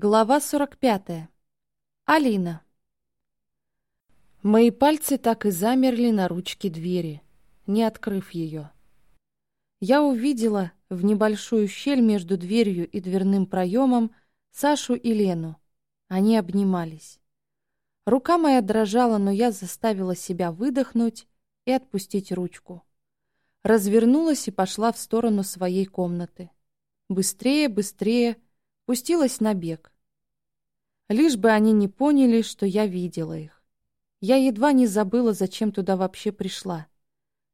Глава 45. Алина. Мои пальцы так и замерли на ручке двери, не открыв ее. Я увидела в небольшую щель между дверью и дверным проемом Сашу и Лену. Они обнимались. Рука моя дрожала, но я заставила себя выдохнуть и отпустить ручку. Развернулась и пошла в сторону своей комнаты. Быстрее, быстрее, пустилась на бег. Лишь бы они не поняли, что я видела их. Я едва не забыла, зачем туда вообще пришла.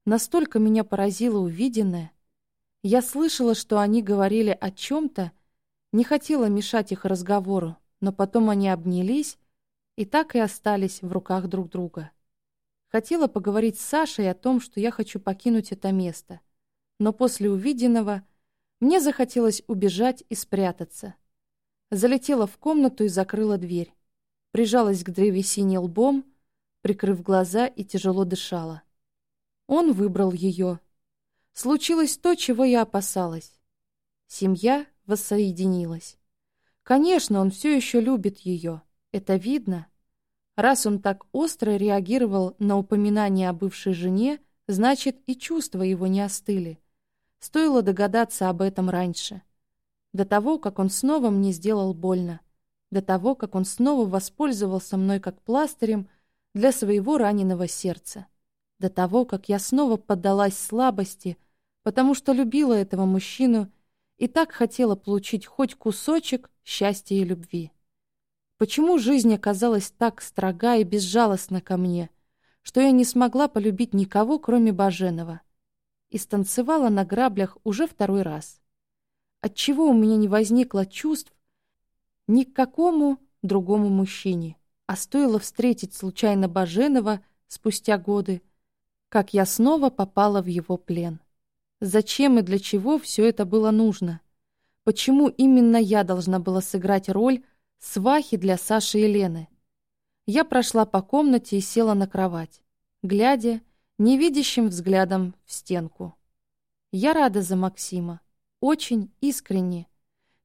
Настолько меня поразило увиденное. Я слышала, что они говорили о чем-то, не хотела мешать их разговору, но потом они обнялись и так и остались в руках друг друга. Хотела поговорить с Сашей о том, что я хочу покинуть это место, но после увиденного мне захотелось убежать и спрятаться. Залетела в комнату и закрыла дверь. Прижалась к древесине лбом, прикрыв глаза и тяжело дышала. Он выбрал ее. Случилось то, чего я опасалась. Семья воссоединилась. Конечно, он все еще любит ее. Это видно. Раз он так остро реагировал на упоминание о бывшей жене, значит, и чувства его не остыли. Стоило догадаться об этом раньше до того, как он снова мне сделал больно, до того, как он снова воспользовался мной как пластырем для своего раненого сердца, до того, как я снова поддалась слабости, потому что любила этого мужчину и так хотела получить хоть кусочек счастья и любви. Почему жизнь оказалась так строга и безжалостна ко мне, что я не смогла полюбить никого, кроме Баженова? И станцевала на граблях уже второй раз. Отчего у меня не возникло чувств ни к какому другому мужчине, а стоило встретить случайно Баженова спустя годы, как я снова попала в его плен. Зачем и для чего все это было нужно? Почему именно я должна была сыграть роль свахи для Саши и Лены? Я прошла по комнате и села на кровать, глядя невидящим взглядом в стенку. Я рада за Максима. Очень искренне.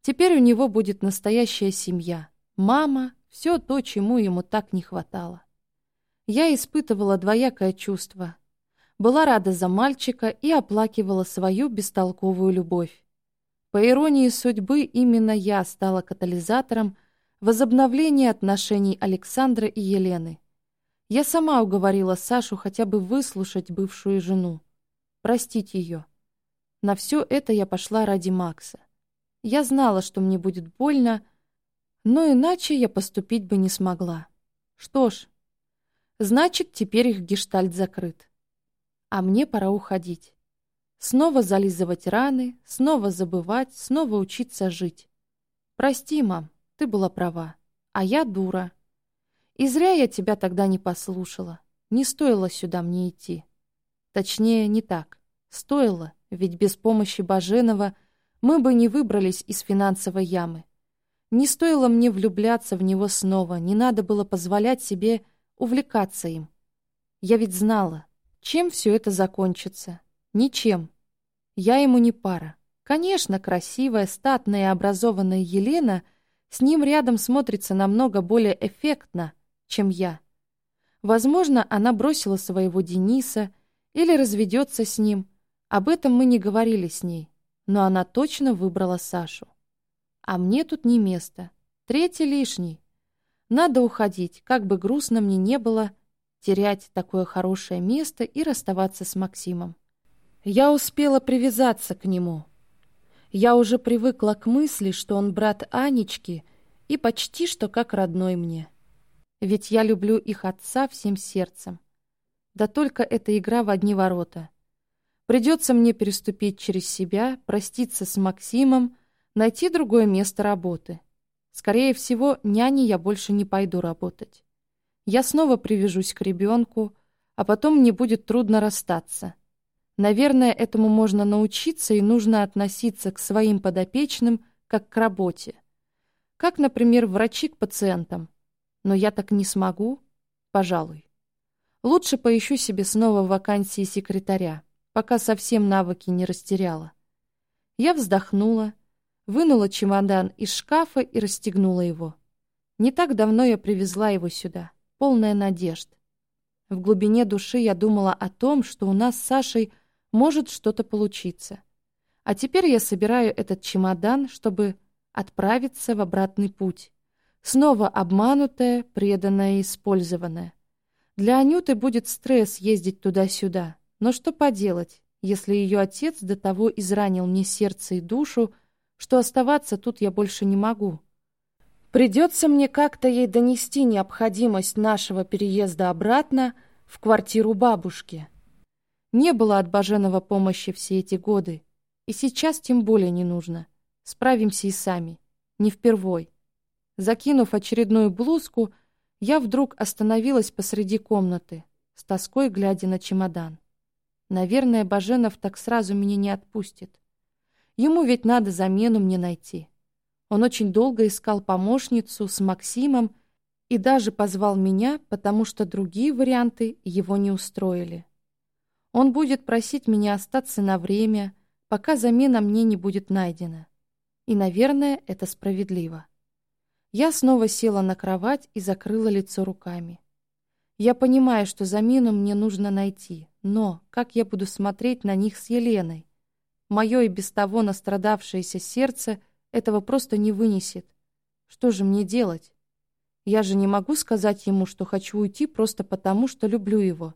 Теперь у него будет настоящая семья. Мама, все то, чему ему так не хватало. Я испытывала двоякое чувство. Была рада за мальчика и оплакивала свою бестолковую любовь. По иронии судьбы, именно я стала катализатором возобновления отношений Александра и Елены. Я сама уговорила Сашу хотя бы выслушать бывшую жену, простить ее. На все это я пошла ради Макса. Я знала, что мне будет больно, но иначе я поступить бы не смогла. Что ж, значит, теперь их гештальт закрыт. А мне пора уходить. Снова зализывать раны, снова забывать, снова учиться жить. Прости, мам, ты была права, а я дура. И зря я тебя тогда не послушала. Не стоило сюда мне идти. Точнее, не так. Стоило, ведь без помощи Баженова мы бы не выбрались из финансовой ямы. Не стоило мне влюбляться в него снова, не надо было позволять себе увлекаться им. Я ведь знала, чем все это закончится. Ничем. Я ему не пара. Конечно, красивая, статная и образованная Елена с ним рядом смотрится намного более эффектно, чем я. Возможно, она бросила своего Дениса или разведется с ним, об этом мы не говорили с ней, но она точно выбрала Сашу. А мне тут не место. Третий лишний. Надо уходить, как бы грустно мне не было терять такое хорошее место и расставаться с Максимом. Я успела привязаться к нему. Я уже привыкла к мысли, что он брат Анечки и почти что как родной мне. Ведь я люблю их отца всем сердцем. Да только эта игра в одни ворота — Придется мне переступить через себя, проститься с Максимом, найти другое место работы. Скорее всего, няне я больше не пойду работать. Я снова привяжусь к ребенку, а потом мне будет трудно расстаться. Наверное, этому можно научиться и нужно относиться к своим подопечным как к работе. Как, например, врачи к пациентам. Но я так не смогу, пожалуй. Лучше поищу себе снова вакансии секретаря пока совсем навыки не растеряла. Я вздохнула, вынула чемодан из шкафа и расстегнула его. Не так давно я привезла его сюда, полная надежд. В глубине души я думала о том, что у нас с Сашей может что-то получиться. А теперь я собираю этот чемодан, чтобы отправиться в обратный путь. Снова обманутая, преданная и использованная. Для Анюты будет стресс ездить туда-сюда. Но что поделать, если ее отец до того изранил мне сердце и душу, что оставаться тут я больше не могу. Придется мне как-то ей донести необходимость нашего переезда обратно в квартиру бабушки. Не было от Баженова помощи все эти годы, и сейчас тем более не нужно. Справимся и сами, не впервой. Закинув очередную блузку, я вдруг остановилась посреди комнаты, с тоской глядя на чемодан. Наверное, Баженов так сразу меня не отпустит. Ему ведь надо замену мне найти. Он очень долго искал помощницу с Максимом и даже позвал меня, потому что другие варианты его не устроили. Он будет просить меня остаться на время, пока замена мне не будет найдена. И, наверное, это справедливо. Я снова села на кровать и закрыла лицо руками. Я понимаю, что замену мне нужно найти, но как я буду смотреть на них с Еленой? Мое и без того настрадавшееся сердце этого просто не вынесет. Что же мне делать? Я же не могу сказать ему, что хочу уйти просто потому, что люблю его.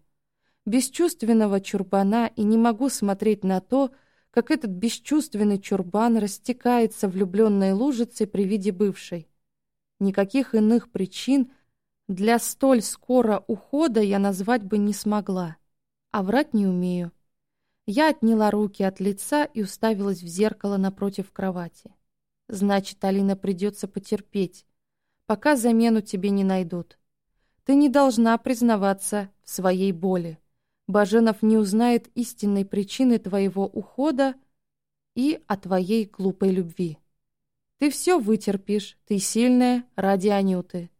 Бесчувственного чурбана и не могу смотреть на то, как этот бесчувственный чурбан растекается влюбленной лужицей при виде бывшей. Никаких иных причин для столь скоро ухода я назвать бы не смогла, а врать не умею. Я отняла руки от лица и уставилась в зеркало напротив кровати. Значит, Алина придется потерпеть, пока замену тебе не найдут. Ты не должна признаваться в своей боли. Баженов не узнает истинной причины твоего ухода и о твоей глупой любви. Ты все вытерпишь, ты сильная ради Анюты.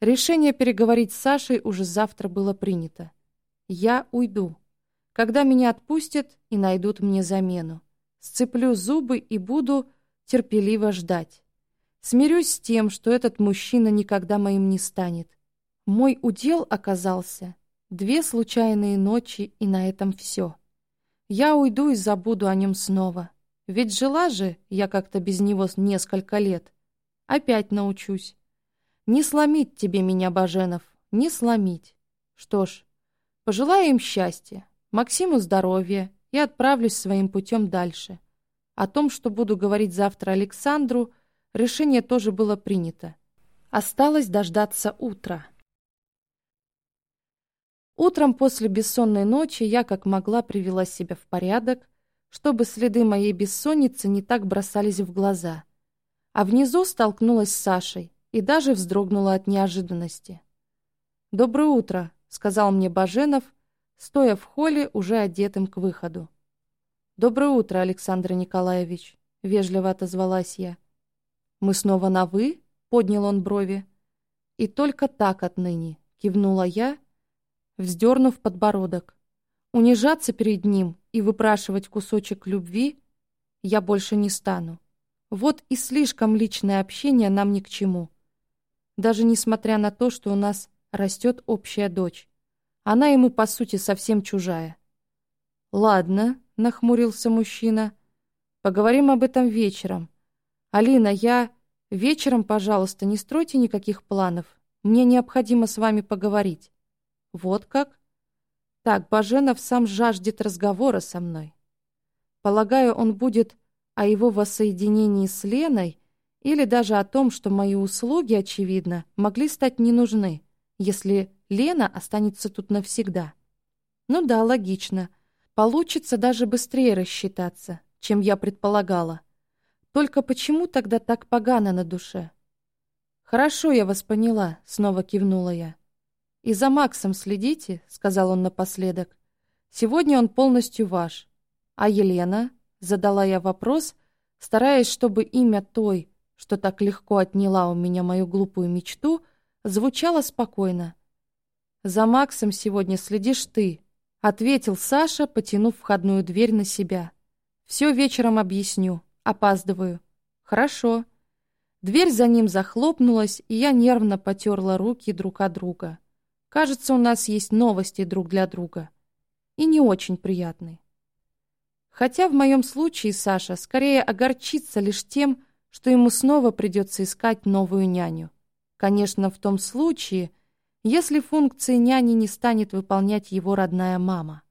Решение переговорить с Сашей уже завтра было принято. Я уйду когда меня отпустят и найдут мне замену. Сцеплю зубы и буду терпеливо ждать. Смирюсь с тем, что этот мужчина никогда моим не станет. Мой удел оказался две случайные ночи, и на этом все. Я уйду и забуду о нем снова. Ведь жила же я как-то без него несколько лет. Опять научусь. Не сломить тебе меня, Баженов, не сломить. Что ж, пожелаю им счастья. Максиму здоровья и отправлюсь своим путем дальше. О том, что буду говорить завтра Александру, решение тоже было принято. Осталось дождаться утра. Утром после бессонной ночи я как могла привела себя в порядок, чтобы следы моей бессонницы не так бросались в глаза. А внизу столкнулась с Сашей и даже вздрогнула от неожиданности. «Доброе утро», — сказал мне Баженов, — стоя в холле, уже одетым к выходу. «Доброе утро, Александр Николаевич», — вежливо отозвалась я. «Мы снова на «вы»?» — поднял он брови. «И только так отныне», — кивнула я, вздернув подбородок. «Унижаться перед ним и выпрашивать кусочек любви я больше не стану. Вот и слишком личное общение нам ни к чему. Даже несмотря на то, что у нас растет общая дочь. Она ему, по сути, совсем чужая. «Ладно», — нахмурился мужчина. «Поговорим об этом вечером. Алина, я... Вечером, пожалуйста, не стройте никаких планов. Мне необходимо с вами поговорить». «Вот как?» «Так, Баженов сам жаждет разговора со мной. Полагаю, он будет о его воссоединении с Леной или даже о том, что мои услуги, очевидно, могли стать не нужны, если Лена останется тут навсегда. Ну да, логично. Получится даже быстрее рассчитаться, чем я предполагала. Только почему тогда так погано на душе? Хорошо, я вас поняла, снова кивнула я. И за Максом следите, сказал он напоследок. Сегодня он полностью ваш. А Елена? Задала я вопрос, стараясь, чтобы имя той, что так легко отняла у меня мою глупую мечту, звучало спокойно. «За Максом сегодня следишь ты», — ответил Саша, потянув входную дверь на себя. «Все вечером объясню. Опаздываю». Хорошо. Дверь за ним захлопнулась, и я нервно потерла руки друг от друга. Кажется, у нас есть новости друг для друга. И не очень приятные. Хотя в моем случае Саша скорее огорчится лишь тем, что ему снова придется искать новую няню. Конечно, в том случае, если функции няни не станет выполнять его родная мама.